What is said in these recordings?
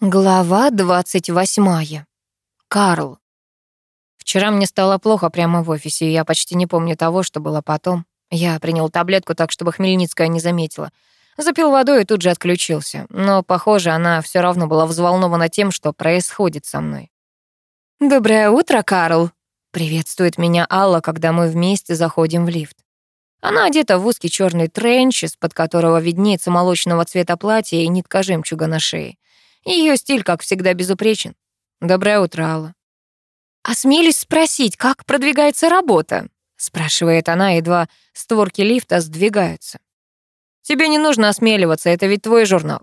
Глава двадцать восьмая. Карл. Вчера мне стало плохо прямо в офисе, и я почти не помню того, что было потом. Я принял таблетку так, чтобы Хмельницкая не заметила. Запил водой и тут же отключился. Но, похоже, она все равно была взволнована тем, что происходит со мной. «Доброе утро, Карл!» — приветствует меня Алла, когда мы вместе заходим в лифт. Она одета в узкий черный тренч, из-под которого виднеется молочного цвета платье и нитка жемчуга на шее. Ее стиль, как всегда, безупречен. Доброе утро, Алла. «Осмелюсь спросить, как продвигается работа?» спрашивает она, едва створки лифта сдвигаются. «Тебе не нужно осмеливаться, это ведь твой журнал».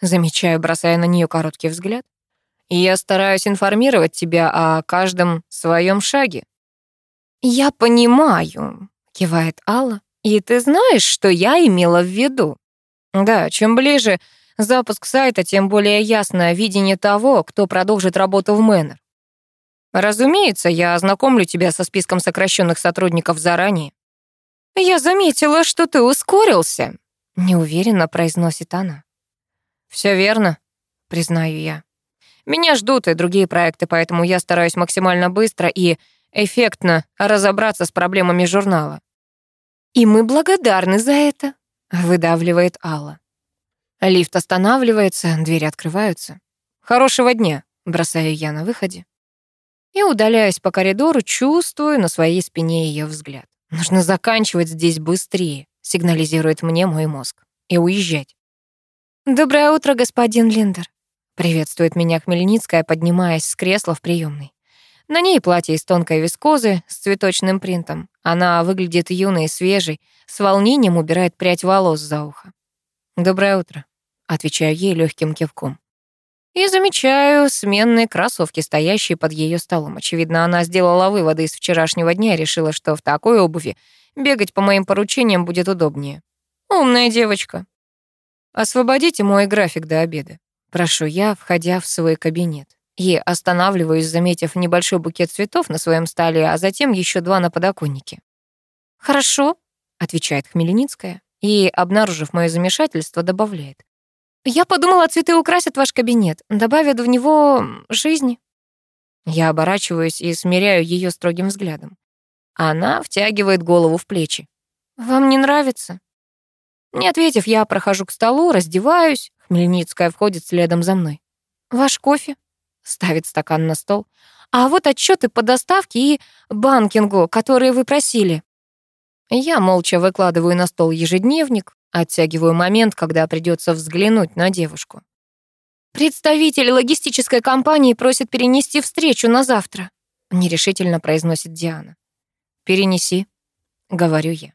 Замечаю, бросая на нее короткий взгляд. И я стараюсь информировать тебя о каждом своем шаге. «Я понимаю», — кивает Алла. «И ты знаешь, что я имела в виду?» «Да, чем ближе запуск сайта, тем более ясное видение того, кто продолжит работу в Мэннер. Разумеется, я ознакомлю тебя со списком сокращенных сотрудников заранее. Я заметила, что ты ускорился, неуверенно произносит она. Все верно, признаю я. Меня ждут и другие проекты, поэтому я стараюсь максимально быстро и эффектно разобраться с проблемами журнала. И мы благодарны за это, выдавливает Алла. Лифт останавливается, двери открываются. «Хорошего дня», — бросаю я на выходе. И, удаляясь по коридору, чувствую на своей спине ее взгляд. Нужно заканчивать здесь быстрее, сигнализирует мне мой мозг, и уезжать. «Доброе утро, господин Линдер», — приветствует меня Хмельницкая, поднимаясь с кресла в приемной. На ней платье из тонкой вискозы с цветочным принтом. Она выглядит юной и свежей, с волнением убирает прядь волос за ухо. «Доброе утро», — отвечаю ей легким кивком. И замечаю сменные кроссовки, стоящие под ее столом. Очевидно, она сделала выводы из вчерашнего дня и решила, что в такой обуви бегать по моим поручениям будет удобнее. Умная девочка. Освободите мой график до обеда. Прошу я, входя в свой кабинет. И останавливаюсь, заметив небольшой букет цветов на своем столе, а затем еще два на подоконнике. «Хорошо», — отвечает Хмельницкая и, обнаружив мое замешательство, добавляет. «Я подумала, цветы украсят ваш кабинет, добавят в него жизни». Я оборачиваюсь и смиряю ее строгим взглядом. Она втягивает голову в плечи. «Вам не нравится?» Не ответив, я прохожу к столу, раздеваюсь. Хмельницкая входит следом за мной. «Ваш кофе?» Ставит стакан на стол. «А вот отчеты по доставке и банкингу, которые вы просили». Я молча выкладываю на стол ежедневник, оттягиваю момент, когда придется взглянуть на девушку. «Представитель логистической компании просит перенести встречу на завтра», нерешительно произносит Диана. «Перенеси», — говорю я.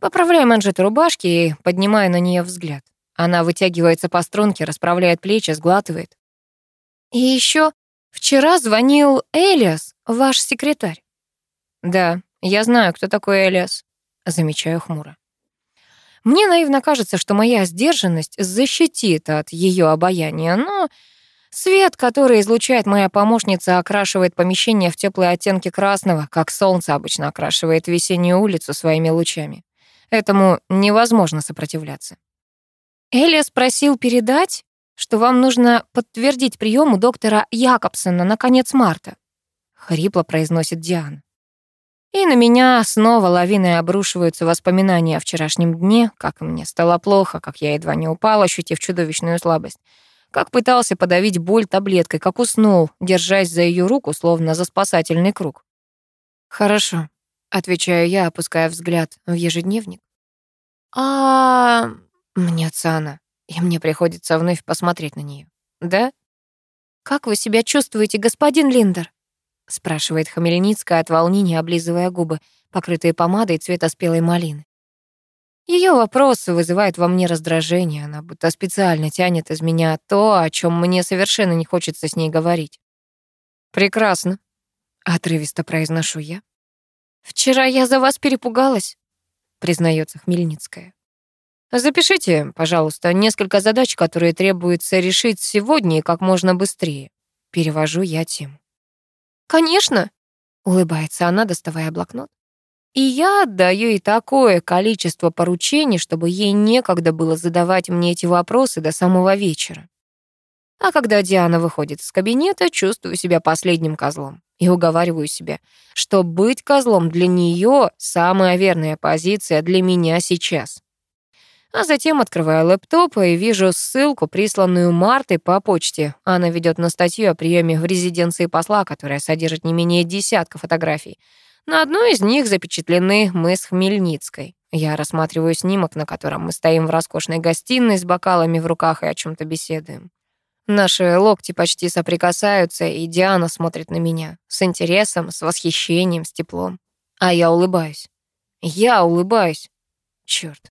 Поправляю манжеты рубашки и поднимаю на нее взгляд. Она вытягивается по струнке, расправляет плечи, сглатывает. «И еще вчера звонил Элиас, ваш секретарь». «Да, я знаю, кто такой Элиас, замечаю хмуро. Мне наивно кажется, что моя сдержанность защитит от ее обаяния, но свет, который излучает моя помощница, окрашивает помещение в теплые оттенки красного, как солнце обычно окрашивает весеннюю улицу своими лучами. Этому невозможно сопротивляться. Элия спросил передать, что вам нужно подтвердить прием у доктора Якобсона на конец марта. Хрипло произносит Диана. И на меня снова лавиной обрушиваются воспоминания о вчерашнем дне, как мне стало плохо, как я едва не упал, ощутив чудовищную слабость. Как пытался подавить боль таблеткой, как уснул, держась за ее руку, словно за спасательный круг. «Хорошо», — отвечаю я, опуская взгляд в ежедневник. а мнется она, и мне приходится вновь посмотреть на нее. «Да?» «Как вы себя чувствуете, господин Линдер?» — спрашивает Хамельницкая от волнения, облизывая губы, покрытые помадой цвета спелой малины. Ее вопрос вызывает во мне раздражение, она будто специально тянет из меня то, о чем мне совершенно не хочется с ней говорить. «Прекрасно», — отрывисто произношу я. «Вчера я за вас перепугалась», — признается Хмельницкая. «Запишите, пожалуйста, несколько задач, которые требуется решить сегодня и как можно быстрее». Перевожу я тему. «Конечно», — улыбается она, доставая блокнот. «И я отдаю ей такое количество поручений, чтобы ей некогда было задавать мне эти вопросы до самого вечера». А когда Диана выходит из кабинета, чувствую себя последним козлом. И уговариваю себя, что быть козлом для нее самая верная позиция для меня сейчас. А затем открываю лэптоп и вижу ссылку, присланную Мартой по почте. Она ведет на статью о приеме в резиденции посла, которая содержит не менее десятка фотографий. На одной из них запечатлены мы с Хмельницкой. Я рассматриваю снимок, на котором мы стоим в роскошной гостиной с бокалами в руках и о чем то беседуем. Наши локти почти соприкасаются, и Диана смотрит на меня с интересом, с восхищением, с теплом. А я улыбаюсь. Я улыбаюсь. Чёрт,